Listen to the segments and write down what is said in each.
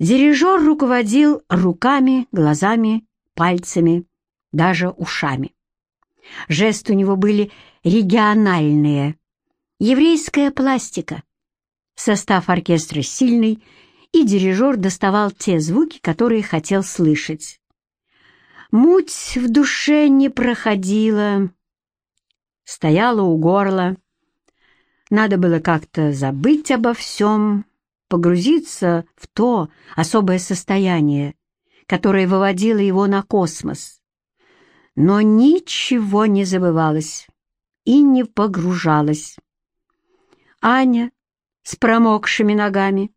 Дирижер руководил руками, глазами, пальцами, даже ушами. Жесты у него были региональные. Еврейская пластика. Состав оркестра сильный, и дирижер доставал те звуки, которые хотел слышать. Муть в душе не проходила, стояла у горла. Надо было как-то забыть обо всем, погрузиться в то особое состояние, которое выводило его на космос. Но ничего не забывалось и не погружалось. Аня с промокшими ногами,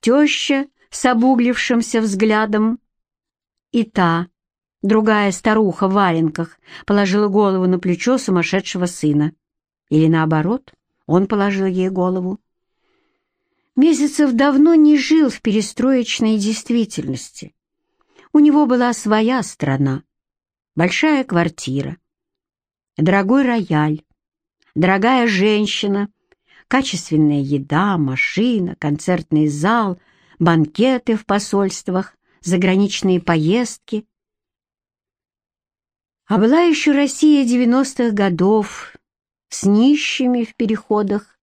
теща с обуглившимся взглядом и та, другая старуха в валенках, положила голову на плечо сумасшедшего сына. Или наоборот, он положил ей голову. Месяцев давно не жил в перестроечной действительности. У него была своя страна, большая квартира, дорогой рояль, дорогая женщина, качественная еда, машина, концертный зал, банкеты в посольствах, заграничные поездки. А была еще Россия девяностых годов с нищими в переходах,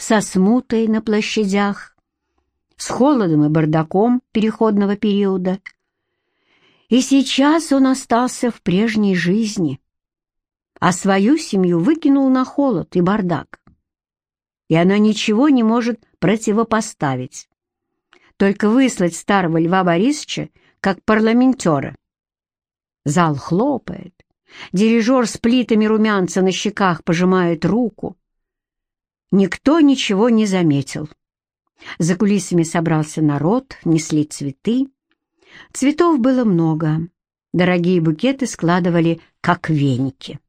со смутой на площадях, с холодом и бардаком переходного периода. И сейчас он остался в прежней жизни, а свою семью выкинул на холод и бардак. И она ничего не может противопоставить, только выслать старого Льва Борисовича как парламентера. Зал хлопает, дирижер с плитами румянца на щеках пожимает руку, Никто ничего не заметил. За кулисами собрался народ, несли цветы. Цветов было много. Дорогие букеты складывали, как веники.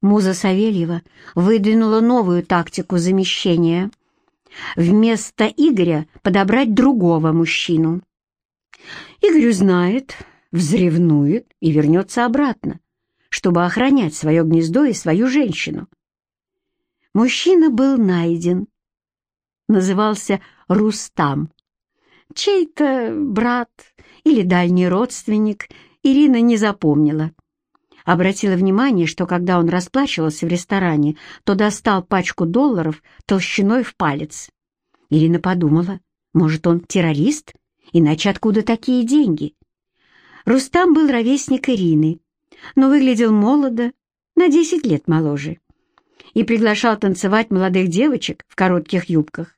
Муза Савельева выдвинула новую тактику замещения. Вместо Игоря подобрать другого мужчину. Игорь узнает, взревнует и вернется обратно, чтобы охранять свое гнездо и свою женщину. Мужчина был найден. Назывался Рустам. Чей-то брат или дальний родственник Ирина не запомнила. Обратила внимание, что когда он расплачивался в ресторане, то достал пачку долларов толщиной в палец. Ирина подумала, может, он террорист? Иначе откуда такие деньги? Рустам был ровесник Ирины, но выглядел молодо, на десять лет моложе и приглашал танцевать молодых девочек в коротких юбках.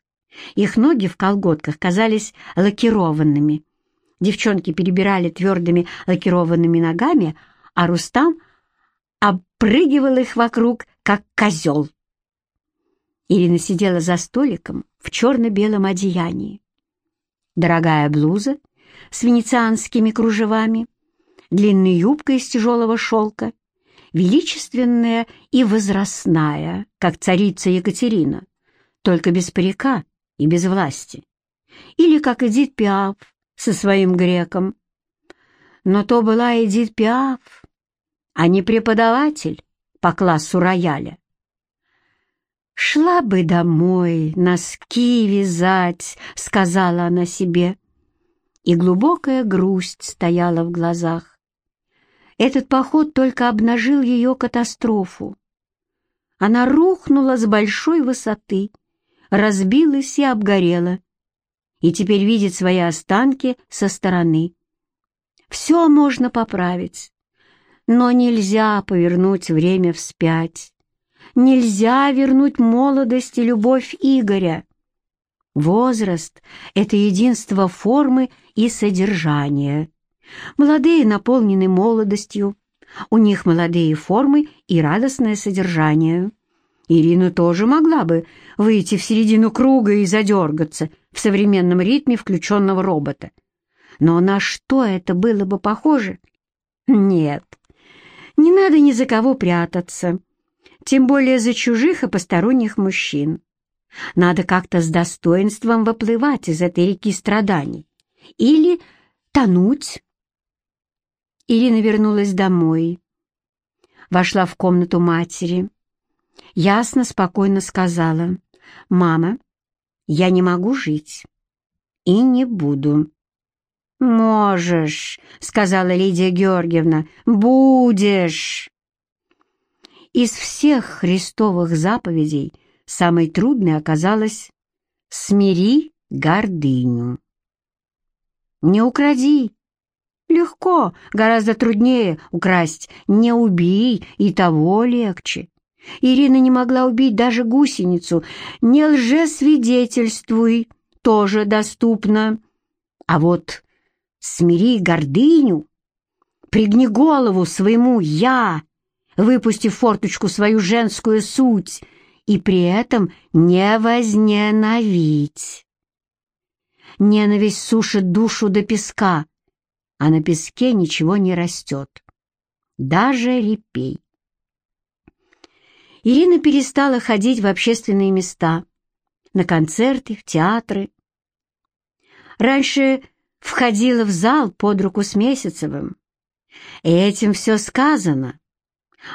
Их ноги в колготках казались лакированными. Девчонки перебирали твердыми лакированными ногами, а Рустам обпрыгивал их вокруг, как козел. Ирина сидела за столиком в черно-белом одеянии. Дорогая блуза с венецианскими кружевами, длинная юбка из тяжелого шелка — величественная и возрастная, как царица Екатерина, только без парика и без власти. Или как Эдит Пиаф со своим греком. Но то была Эдит Пиаф, а не преподаватель по классу рояля. «Шла бы домой, носки вязать», — сказала она себе, и глубокая грусть стояла в глазах. Этот поход только обнажил ее катастрофу. Она рухнула с большой высоты, разбилась и обгорела, и теперь видит свои останки со стороны. Все можно поправить, но нельзя повернуть время вспять. Нельзя вернуть молодость и любовь Игоря. Возраст — это единство формы и содержания. Молодые наполнены молодостью, у них молодые формы и радостное содержание. Ирина тоже могла бы выйти в середину круга и задергаться в современном ритме включенного робота. Но на что это было бы похоже? Нет, не надо ни за кого прятаться, тем более за чужих и посторонних мужчин. Надо как-то с достоинством выплывать из этой реки страданий или тонуть Ирина вернулась домой. Вошла в комнату матери. Ясно, спокойно сказала. «Мама, я не могу жить и не буду». «Можешь», — сказала Лидия Георгиевна, — «будешь». Из всех христовых заповедей самой трудной оказалась «смири гордыню». «Не укради». Легко, гораздо труднее украсть. Не убей, и того легче. Ирина не могла убить даже гусеницу. Не лжесвидетельствуй, тоже доступно. А вот смири гордыню, пригни голову своему «я», выпустив форточку свою женскую суть, и при этом не возненавидь. Ненависть сушит душу до песка, а на песке ничего не растет, даже репей. Ирина перестала ходить в общественные места, на концерты, в театры. Раньше входила в зал под руку с Месяцевым. Этим все сказано.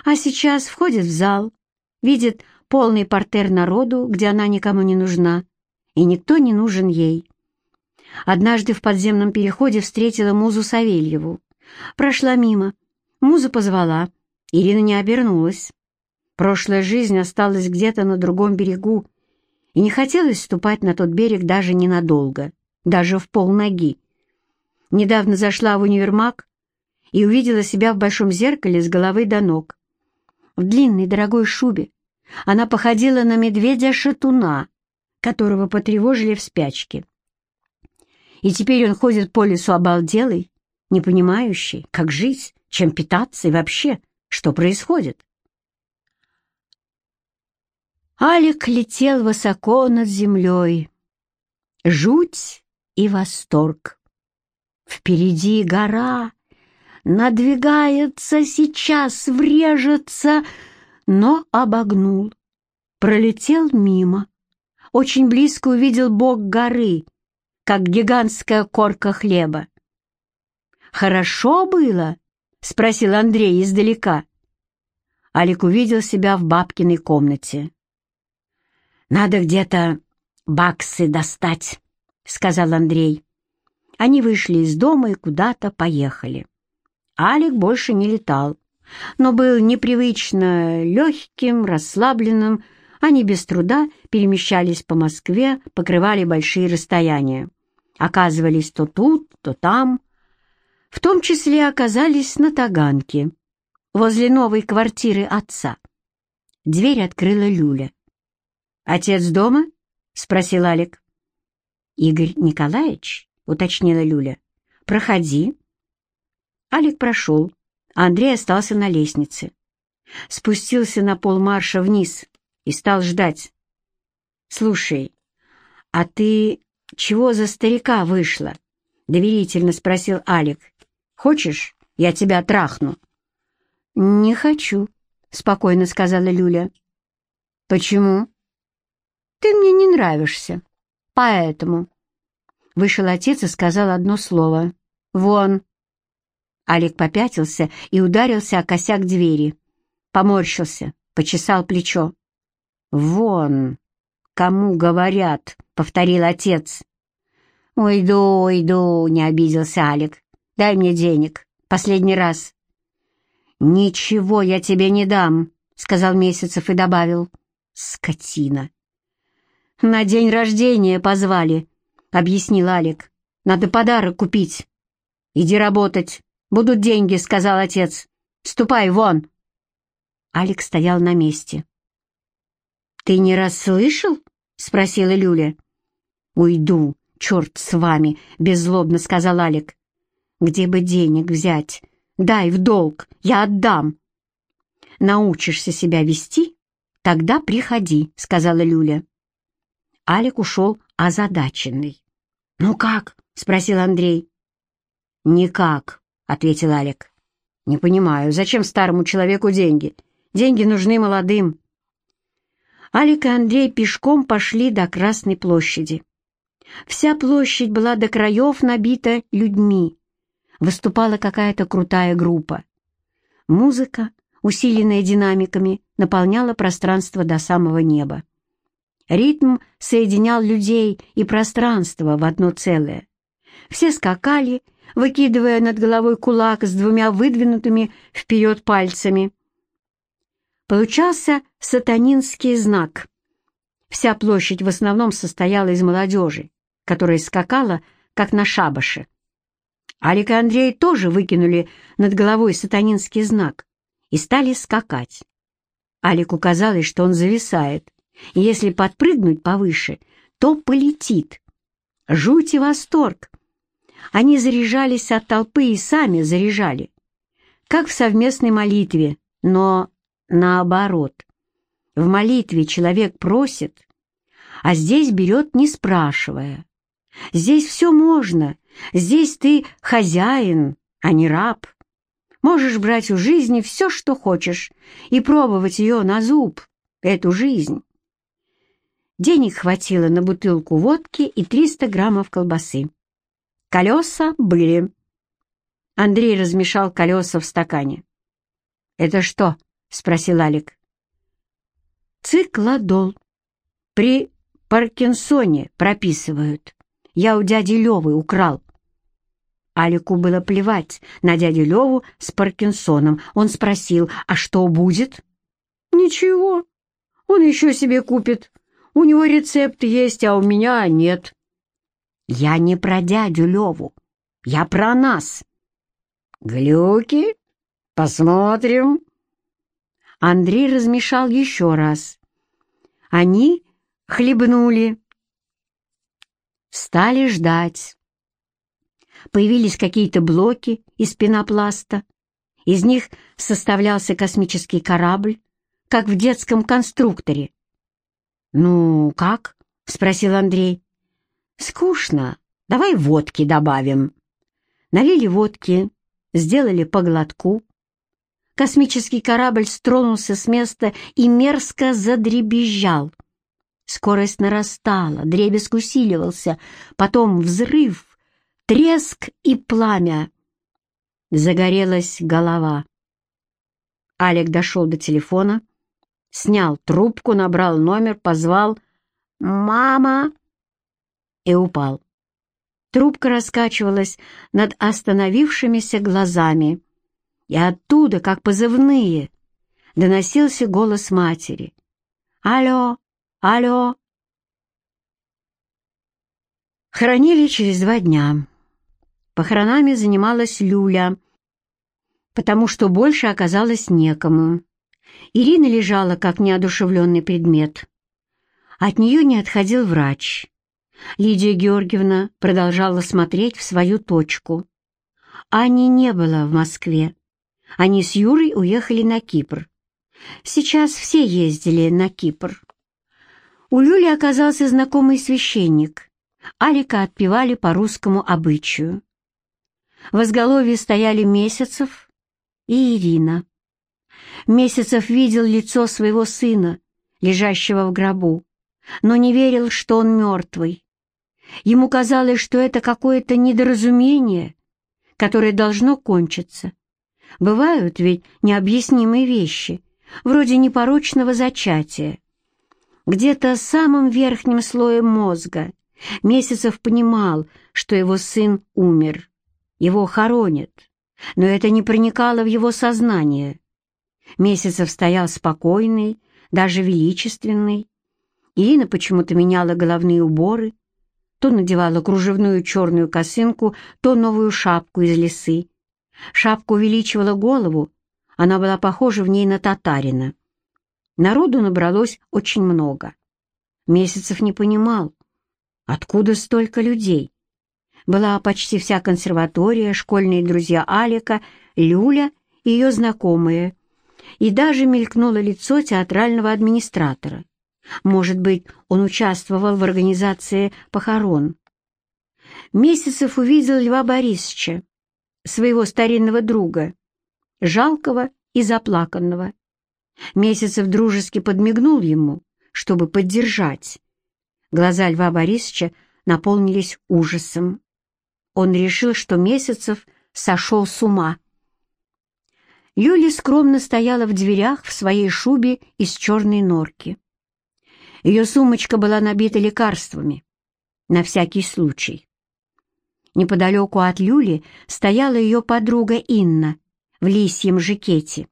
А сейчас входит в зал, видит полный портер народу, где она никому не нужна, и никто не нужен ей. Однажды в подземном переходе встретила Музу Савельеву. Прошла мимо. Муза позвала. Ирина не обернулась. Прошлая жизнь осталась где-то на другом берегу, и не хотелось ступать на тот берег даже ненадолго, даже в полноги. Недавно зашла в универмаг и увидела себя в большом зеркале с головы до ног. В длинной дорогой шубе она походила на медведя-шатуна, которого потревожили в спячке. И теперь он ходит по лесу обалделый, не понимающий, как жить, чем питаться и вообще, что происходит. Алик летел высоко над землей. Жуть и восторг. Впереди гора, надвигается, сейчас врежется, но обогнул. Пролетел мимо. Очень близко увидел бок горы — как гигантская корка хлеба. «Хорошо было?» — спросил Андрей издалека. Алик увидел себя в бабкиной комнате. «Надо где-то баксы достать», — сказал Андрей. Они вышли из дома и куда-то поехали. Алик больше не летал, но был непривычно легким, расслабленным, они без труда перемещались по Москве, покрывали большие расстояния оказывались то тут, то там. В том числе оказались на Таганке, возле новой квартиры отца. Дверь открыла Люля. «Отец дома?» — спросил Алик. «Игорь Николаевич?» — уточнила Люля. «Проходи». Алик прошел, а Андрей остался на лестнице. Спустился на полмарша вниз и стал ждать. «Слушай, а ты чего за старика вышла?» — доверительно спросил Алик. «Хочешь, я тебя трахну?» «Не хочу», — спокойно сказала Люля. «Почему?» «Ты мне не нравишься. Поэтому». Вышел отец и сказал одно слово. «Вон». Алик попятился и ударился о косяк двери. Поморщился, почесал плечо. «Вон, кому говорят», — повторил отец. «Уйду, уйду», — не обиделся Алик. «Дай мне денег. Последний раз». «Ничего я тебе не дам», — сказал Месяцев и добавил. «Скотина». «На день рождения позвали», — объяснил Алик. «Надо подарок купить». «Иди работать. Будут деньги», — сказал отец. «Ступай вон». Алик стоял на месте. «Ты не расслышал?» — спросила Люля. «Уйду», «Черт с вами!» — беззлобно сказал Алик. «Где бы денег взять? Дай в долг, я отдам». «Научишься себя вести? Тогда приходи», — сказала Люля. Алик ушел озадаченный. «Ну как?» — спросил Андрей. «Никак», — ответил Алик. «Не понимаю, зачем старому человеку деньги? Деньги нужны молодым». Алик и Андрей пешком пошли до Красной площади. Вся площадь была до краев набита людьми. Выступала какая-то крутая группа. Музыка, усиленная динамиками, наполняла пространство до самого неба. Ритм соединял людей и пространство в одно целое. Все скакали, выкидывая над головой кулак с двумя выдвинутыми вперед пальцами. Получался сатанинский знак. Вся площадь в основном состояла из молодежи, которая скакала, как на шабаше. Алик и Андрей тоже выкинули над головой сатанинский знак и стали скакать. Алику казалось, что он зависает, и если подпрыгнуть повыше, то полетит. Жуть и восторг. Они заряжались от толпы и сами заряжали, как в совместной молитве, но наоборот. В молитве человек просит, а здесь берет, не спрашивая. Здесь все можно, здесь ты хозяин, а не раб. Можешь брать у жизни все, что хочешь, и пробовать ее на зуб, эту жизнь. Денег хватило на бутылку водки и 300 граммов колбасы. Колеса были. Андрей размешал колеса в стакане. «Это что?» — спросил Алик. «Циклодол. При Паркинсоне прописывают. Я у дяди Левы украл». Алику было плевать на дядю Леву с Паркинсоном. Он спросил, а что будет? «Ничего, он еще себе купит. У него рецепт есть, а у меня нет». «Я не про дядю Леву, я про нас». «Глюки? Посмотрим». Андрей размешал еще раз. Они хлебнули. Стали ждать. Появились какие-то блоки из пенопласта. Из них составлялся космический корабль, как в детском конструкторе. «Ну, как?» — спросил Андрей. «Скучно. Давай водки добавим». Налили водки, сделали по глотку. Космический корабль стронулся с места и мерзко задребезжал. Скорость нарастала, дребезг усиливался, потом взрыв, треск и пламя. Загорелась голова. Алик дошел до телефона, снял трубку, набрал номер, позвал «Мама!» и упал. Трубка раскачивалась над остановившимися глазами, и оттуда, как позывные, доносился голос матери. «Алло! Алло!» Хоронили через два дня. Похоронами занималась Люля, потому что больше оказалось некому. Ирина лежала как неодушевленный предмет. От нее не отходил врач. Лидия Георгиевна продолжала смотреть в свою точку. Ани не было в Москве. Они с Юрой уехали на Кипр. Сейчас все ездили на Кипр. У Люли оказался знакомый священник. Алика отпевали по русскому обычаю. В изголовье стояли Месяцев и Ирина. Месяцев видел лицо своего сына, лежащего в гробу, но не верил, что он мертвый. Ему казалось, что это какое-то недоразумение, которое должно кончиться. Бывают ведь необъяснимые вещи, вроде непорочного зачатия. Где-то самым верхним слоем мозга Месяцев понимал, что его сын умер. Его хоронят, но это не проникало в его сознание. Месяцев стоял спокойный, даже величественный. Ирина почему-то меняла головные уборы, то надевала кружевную черную косынку, то новую шапку из лисы. Шапка увеличивала голову, она была похожа в ней на татарина. Народу набралось очень много. Месяцев не понимал, откуда столько людей. Была почти вся консерватория, школьные друзья Алика, Люля и ее знакомые, и даже мелькнуло лицо театрального администратора. Может быть, он участвовал в организации похорон. Месяцев увидел Льва Борисовича, своего старинного друга, жалкого и заплаканного. Месяцев дружески подмигнул ему, чтобы поддержать. Глаза Льва Борисовича наполнились ужасом. Он решил, что Месяцев сошел с ума. Юля скромно стояла в дверях в своей шубе из черной норки. Ее сумочка была набита лекарствами, на всякий случай. Неподалеку от Люли стояла ее подруга Инна в лисьем жакете.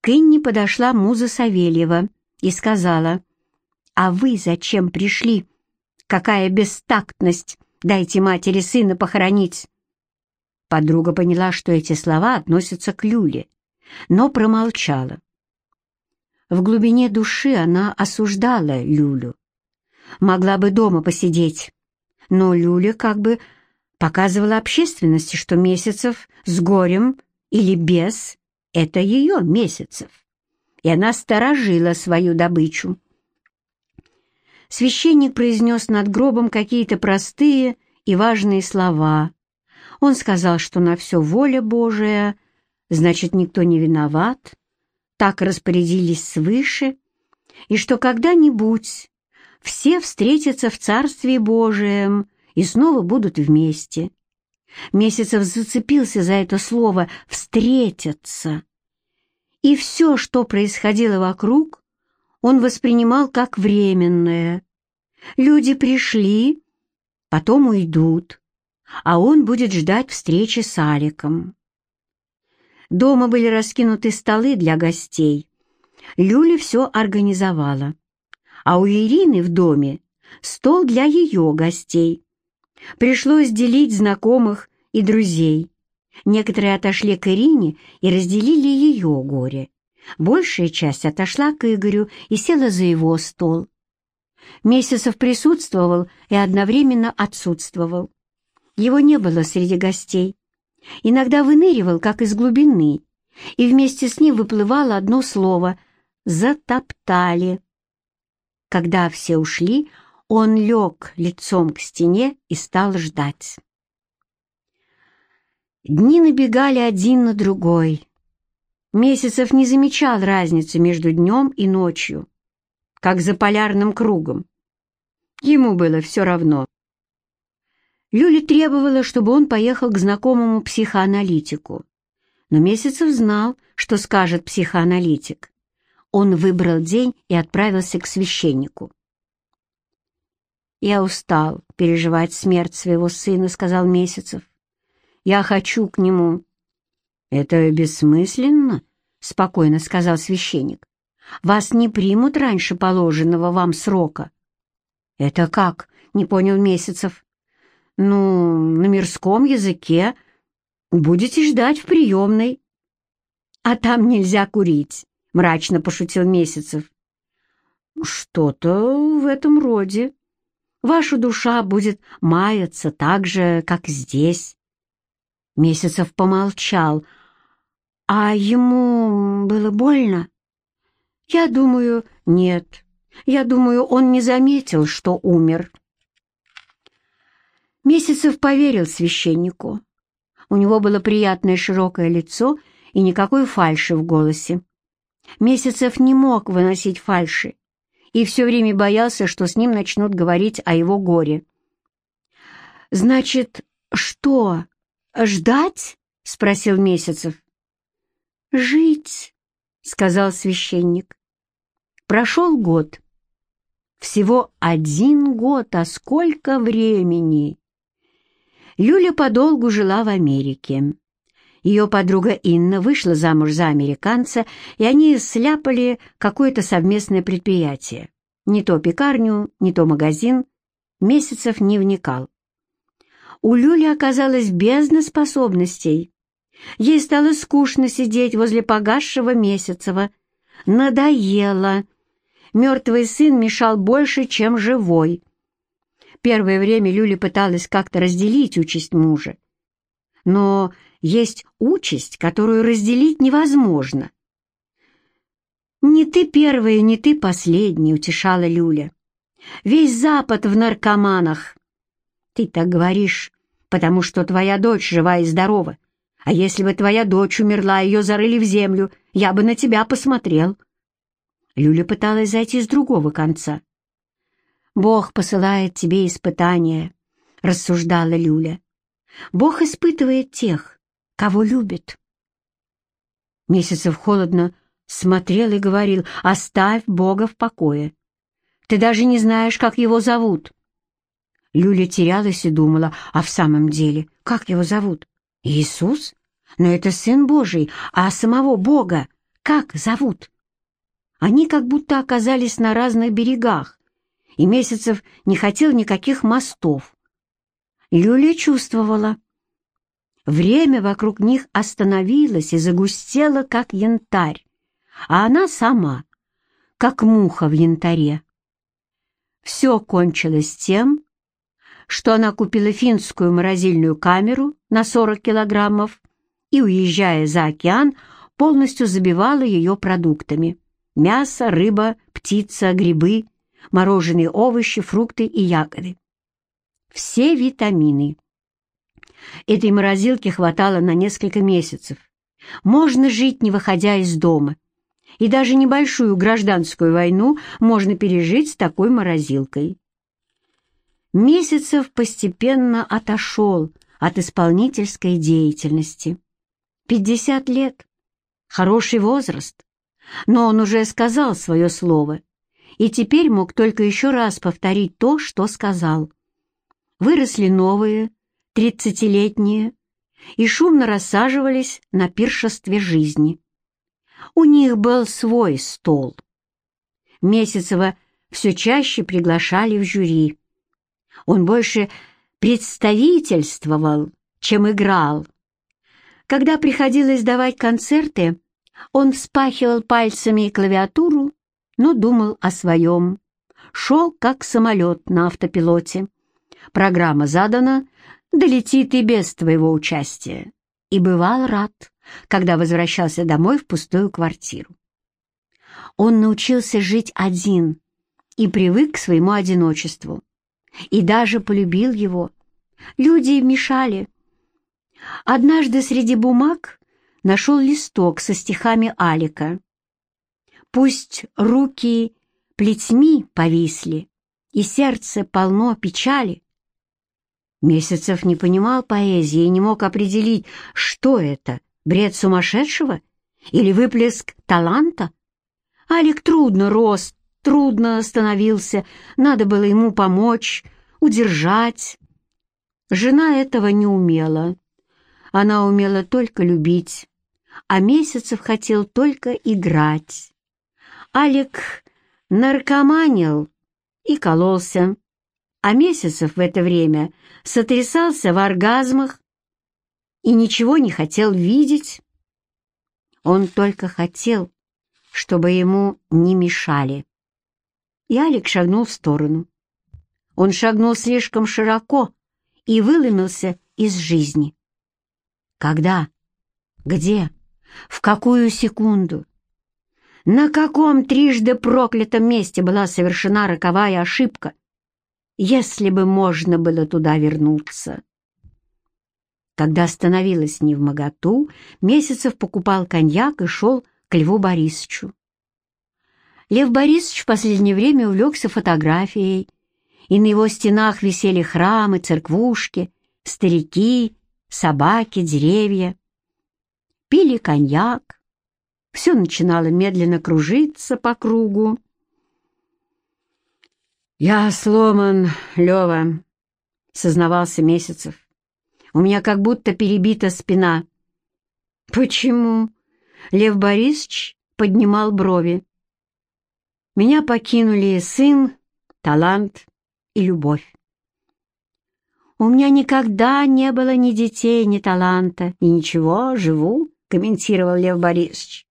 К Инне подошла муза Савельева и сказала, «А вы зачем пришли? Какая бестактность! Дайте матери сына похоронить!» Подруга поняла, что эти слова относятся к Люле, но промолчала. В глубине души она осуждала Люлю. Могла бы дома посидеть, но Люля как бы показывала общественности, что Месяцев с горем или без — это ее Месяцев, и она сторожила свою добычу. Священник произнес над гробом какие-то простые и важные слова. Он сказал, что на все воля Божия, значит, никто не виноват, так распорядились свыше, и что когда-нибудь все встретятся в Царстве Божием и снова будут вместе. Месяцев зацепился за это слово «встретятся». И все, что происходило вокруг, он воспринимал как временное. Люди пришли, потом уйдут, а он будет ждать встречи с Аликом. Дома были раскинуты столы для гостей. Люля все организовала. А у Ирины в доме стол для ее гостей. Пришлось делить знакомых и друзей. Некоторые отошли к Ирине и разделили ее горе. Большая часть отошла к Игорю и села за его стол. Месяцев присутствовал и одновременно отсутствовал. Его не было среди гостей. Иногда выныривал, как из глубины, и вместе с ним выплывало одно слово «затоптали». Когда все ушли, он лег лицом к стене и стал ждать. Дни набегали один на другой. Месяцев не замечал разницы между днем и ночью, как за полярным кругом. Ему было все равно. Люля требовала, чтобы он поехал к знакомому психоаналитику. Но Месяцев знал, что скажет психоаналитик. Он выбрал день и отправился к священнику. «Я устал переживать смерть своего сына», — сказал Месяцев. «Я хочу к нему». «Это бессмысленно», — спокойно сказал священник. «Вас не примут раньше положенного вам срока». «Это как?» — не понял Месяцев. «Ну, на мирском языке будете ждать в приемной». «А там нельзя курить», — мрачно пошутил Месяцев. «Что-то в этом роде», Ваша душа будет маяться так же, как здесь. Месяцев помолчал. А ему было больно? Я думаю, нет. Я думаю, он не заметил, что умер. Месяцев поверил священнику. У него было приятное широкое лицо и никакой фальши в голосе. Месяцев не мог выносить фальши и все время боялся, что с ним начнут говорить о его горе. «Значит, что, ждать?» — спросил Месяцев. «Жить», — сказал священник. Прошел год. Всего один год, а сколько времени! Юля подолгу жила в Америке. Ее подруга Инна вышла замуж за американца, и они сляпали какое-то совместное предприятие. Не то пекарню, не то магазин. Месяцев не вникал. У Люли оказалось бездна способностей. Ей стало скучно сидеть возле погасшего Месяцева. Надоело. Мертвый сын мешал больше, чем живой. Первое время Люля пыталась как-то разделить участь мужа. Но есть участь, которую разделить невозможно. «Не ты первая, не ты последняя», — утешала Люля. «Весь Запад в наркоманах». «Ты так говоришь, потому что твоя дочь жива и здорова. А если бы твоя дочь умерла, ее зарыли в землю, я бы на тебя посмотрел». Люля пыталась зайти с другого конца. «Бог посылает тебе испытания», — рассуждала Люля. «Бог испытывает тех, кого любит. Месяцев холодно смотрел и говорил, «Оставь Бога в покое. Ты даже не знаешь, как его зовут». Люля терялась и думала, а в самом деле, как его зовут? Иисус? Но это Сын Божий, а самого Бога как зовут? Они как будто оказались на разных берегах, и Месяцев не хотел никаких мостов. Люля чувствовала. Время вокруг них остановилось и загустело, как янтарь, а она сама, как муха в янтаре. Все кончилось тем, что она купила финскую морозильную камеру на 40 килограммов и, уезжая за океан, полностью забивала ее продуктами. Мясо, рыба, птица, грибы, мороженые овощи, фрукты и ягоды. Все витамины. Этой морозилки хватало на несколько месяцев. Можно жить, не выходя из дома. И даже небольшую гражданскую войну можно пережить с такой морозилкой. Месяцев постепенно отошел от исполнительской деятельности. Пятьдесят лет. Хороший возраст. Но он уже сказал свое слово, и теперь мог только еще раз повторить то, что сказал. Выросли новые, тридцатилетние, и шумно рассаживались на пиршестве жизни. У них был свой стол. Месяцева все чаще приглашали в жюри. Он больше представительствовал, чем играл. Когда приходилось давать концерты, он вспахивал пальцами клавиатуру, но думал о своем. Шел, как самолет на автопилоте. Программа задана, долетит и без твоего участия. И бывал рад, когда возвращался домой в пустую квартиру. Он научился жить один и привык к своему одиночеству и даже полюбил его. Люди мешали. Однажды среди бумаг нашел листок со стихами Алика. «Пусть руки плетьми повисли, и сердце полно печали». Месяцев не понимал поэзии и не мог определить, что это, бред сумасшедшего или выплеск таланта. Алик трудно рос, трудно становился, надо было ему помочь, удержать. Жена этого не умела. Она умела только любить, а Месяцев хотел только играть. Алик наркоманил и кололся, а Месяцев в это время сотрясался в оргазмах и ничего не хотел видеть. Он только хотел, чтобы ему не мешали и Алик шагнул в сторону. Он шагнул слишком широко и выломился из жизни. Когда? Где? В какую секунду? На каком трижды проклятом месте была совершена роковая ошибка, если бы можно было туда вернуться? Когда становилось невмоготу, Месяцев покупал коньяк и шел к Льву Борисовичу. Лев Борисович в последнее время увлекся фотографией, и на его стенах висели храмы, церквушки, старики, собаки, деревья. Пили коньяк. Все начинало медленно кружиться по кругу. «Я сломан, Лева», — сознавался Месяцев. «У меня как будто перебита спина». «Почему?» — Лев Борисович поднимал брови. Меня покинули сын, талант и любовь. «У меня никогда не было ни детей, ни таланта, и ничего, живу», — комментировал Лев Борисович.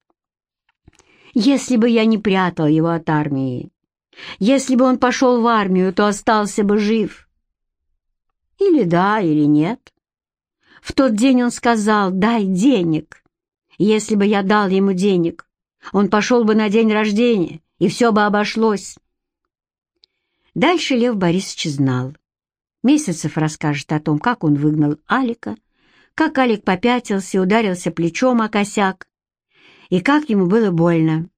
«Если бы я не прятал его от армии, если бы он пошел в армию, то остался бы жив». Или да, или нет. В тот день он сказал «дай денег». Если бы я дал ему денег, он пошел бы на день рождения и все бы обошлось. Дальше Лев Борисович знал. Месяцев расскажет о том, как он выгнал Алика, как Алик попятился и ударился плечом о косяк, и как ему было больно.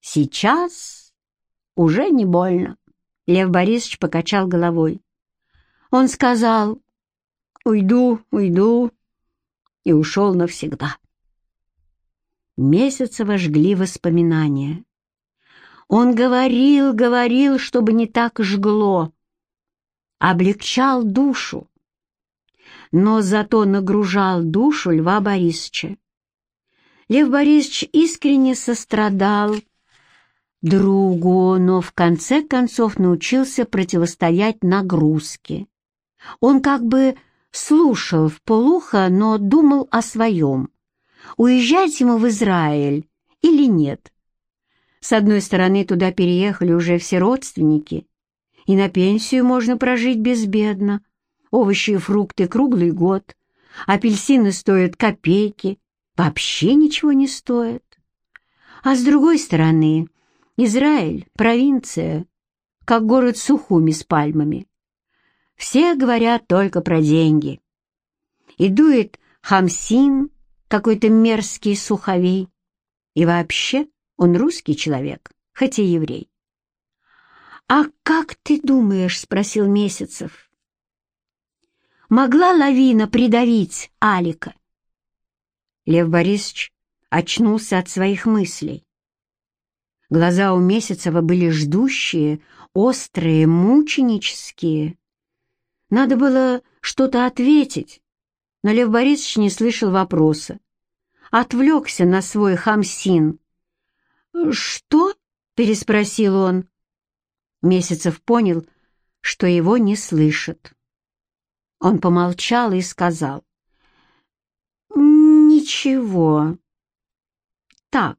Сейчас уже не больно. Лев Борисович покачал головой. Он сказал «Уйду, уйду» и ушел навсегда. Месяцева жгли воспоминания. Он говорил, говорил, чтобы не так жгло, облегчал душу, но зато нагружал душу Льва Борисовича. Лев Борисович искренне сострадал другу, но в конце концов научился противостоять нагрузке. Он как бы слушал в но думал о своем. Уезжать ему в Израиль или нет? С одной стороны, туда переехали уже все родственники, и на пенсию можно прожить безбедно. Овощи и фрукты круглый год, апельсины стоят копейки, вообще ничего не стоят. А с другой стороны, Израиль — провинция, как город Сухуми с пальмами. Все говорят только про деньги. И дует хамсин, какой-то мерзкий суховей. И вообще он русский человек, хоть и еврей. «А как ты думаешь?» — спросил Месяцев. «Могла лавина придавить Алика?» Лев Борисович очнулся от своих мыслей. Глаза у Месяцева были ждущие, острые, мученические. Надо было что-то ответить, но Лев Борисович не слышал вопроса. Отвлекся на свой хамсин. «Что?» — переспросил он. Месяцев понял, что его не слышат. Он помолчал и сказал. «Ничего. Так,